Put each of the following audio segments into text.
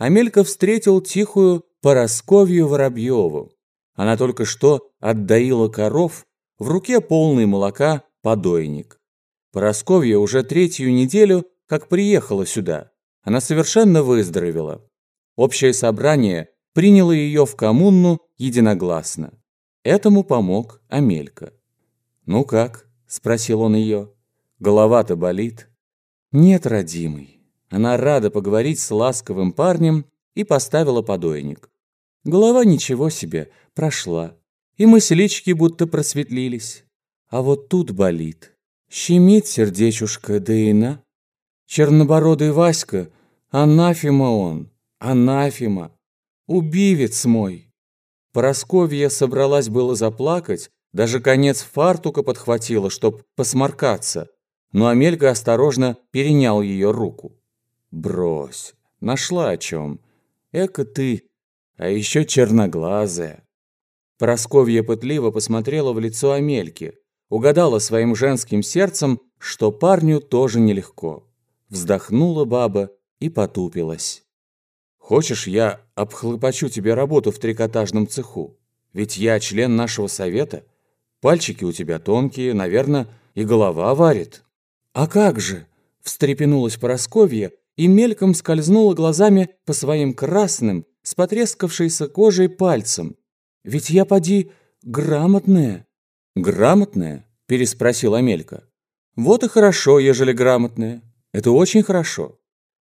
Амелька встретил тихую Поросковью Воробьеву. Она только что отдаила коров, в руке полный молока подойник. Поросковья уже третью неделю как приехала сюда. Она совершенно выздоровела. Общее собрание приняло ее в коммуну единогласно. Этому помог Амелька. «Ну как?» – спросил он ее. «Голова-то болит?» «Нет, родимый». Она рада поговорить с ласковым парнем и поставила подойник. Голова ничего себе, прошла. И мыслички будто просветлились. А вот тут болит. Щемит сердечушка, да и. Чернобородый Васька, анафима он, анафима. Убивец мой. Поросковья собралась было заплакать, даже конец фартука подхватила, чтоб посморкаться. Но Амелька осторожно перенял ее руку. «Брось, нашла о чем. Эка ты, а еще черноглазая». Поросковья пытливо посмотрела в лицо Амельки, угадала своим женским сердцем, что парню тоже нелегко. Вздохнула баба и потупилась. «Хочешь, я обхлопочу тебе работу в трикотажном цеху? Ведь я член нашего совета. Пальчики у тебя тонкие, наверное, и голова варит». «А как же?» – встрепенулась Поросковья и мельком скользнула глазами по своим красным, с потрескавшейся кожей пальцем. «Ведь я, поди, грамотная». «Грамотная?» – переспросил Амелька. «Вот и хорошо, ежели грамотная. Это очень хорошо.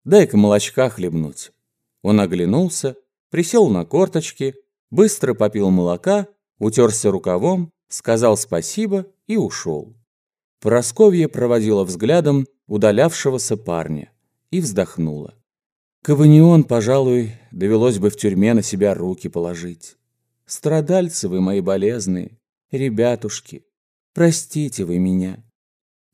Дай-ка молочка хлебнуть». Он оглянулся, присел на корточки, быстро попил молока, утерся рукавом, сказал спасибо и ушел. Поросковья проводила взглядом удалявшегося парня и вздохнула. Каванион, пожалуй, довелось бы в тюрьме на себя руки положить. Страдальцы вы мои болезные, ребятушки, простите вы меня.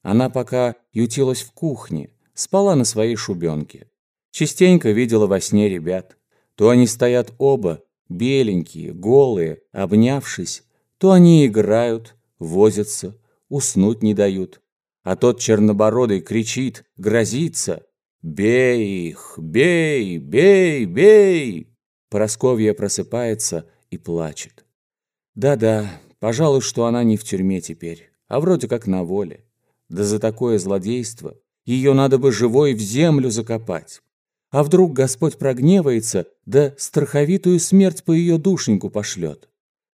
Она пока ютилась в кухне, спала на своей шубенке. Частенько видела во сне ребят. То они стоят оба, беленькие, голые, обнявшись, то они играют, возятся, уснуть не дают. А тот чернобородый кричит, грозится. «Бей их! Бей! Бей! Бей!» Поросковья просыпается и плачет. Да-да, пожалуй, что она не в тюрьме теперь, а вроде как на воле. Да за такое злодейство ее надо бы живой в землю закопать. А вдруг Господь прогневается, да страховитую смерть по ее душеньку пошлет?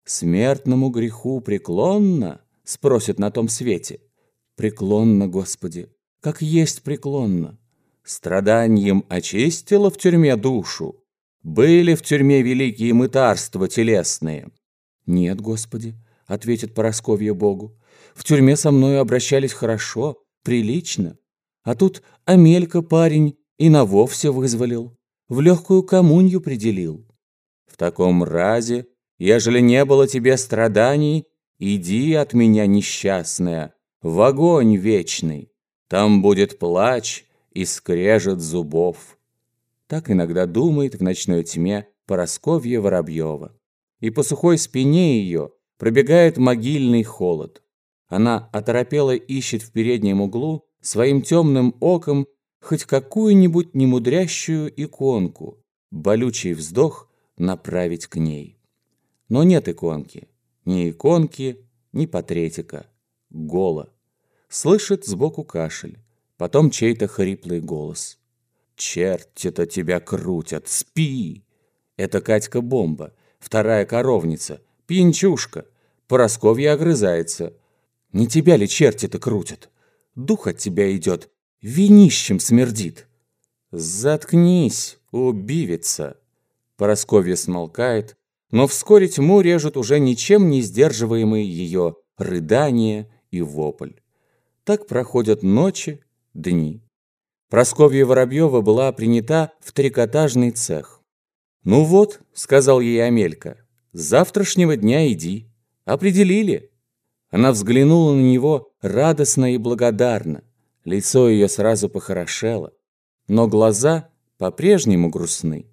«Смертному греху преклонно?» — спросят на том свете. «Преклонно, Господи, как есть преклонно страданием очистила в тюрьме душу? Были в тюрьме великие мытарства телесные? Нет, Господи, ответит Поросковье Богу. В тюрьме со мной обращались хорошо, прилично. А тут Амелька парень и на вовсе вызволил, в легкую коммунью пределил. В таком разе, ежели не было тебе страданий, иди от меня, несчастная, в огонь вечный. Там будет плач, и скрежет зубов. Так иногда думает в ночной тьме Поросковья Воробьева. И по сухой спине ее пробегает могильный холод. Она оторопела ищет в переднем углу своим темным оком хоть какую-нибудь немудрящую иконку, болючий вздох направить к ней. Но нет иконки, ни иконки, ни патретика. Голо. Слышит сбоку кашель. Потом чей-то хриплый голос. «Черти-то тебя крутят! Спи!» Это Катька-бомба, вторая коровница, пьянчушка. Поросковья огрызается. «Не тебя ли черти-то крутят? Дух от тебя идет, винищем смердит!» «Заткнись, убивица!» Поросковья смолкает, но вскоре тьму режут уже ничем не сдерживаемые ее рыдания и вопль. Так проходят ночи, дни. Просковья Воробьева была принята в трикотажный цех. «Ну вот», — сказал ей Амелька, — «с завтрашнего дня иди. Определили». Она взглянула на него радостно и благодарно. Лицо ее сразу похорошело, но глаза по-прежнему грустны.